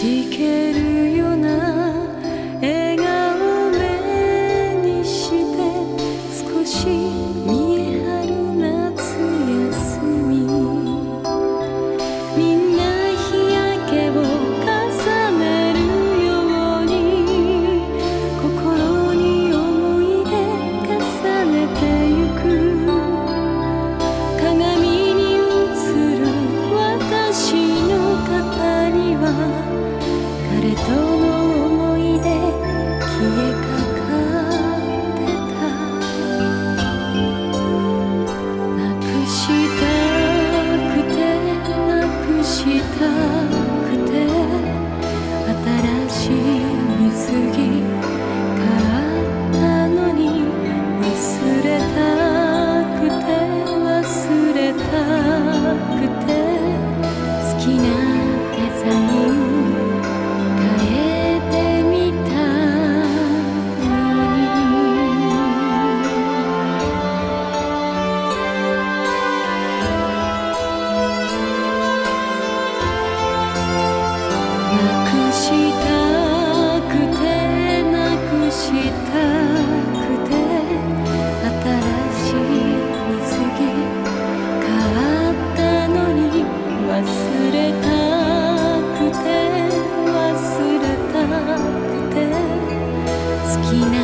TK したくてなくしたくて新しい水着変わったのに忘れたくて忘れたくて好きな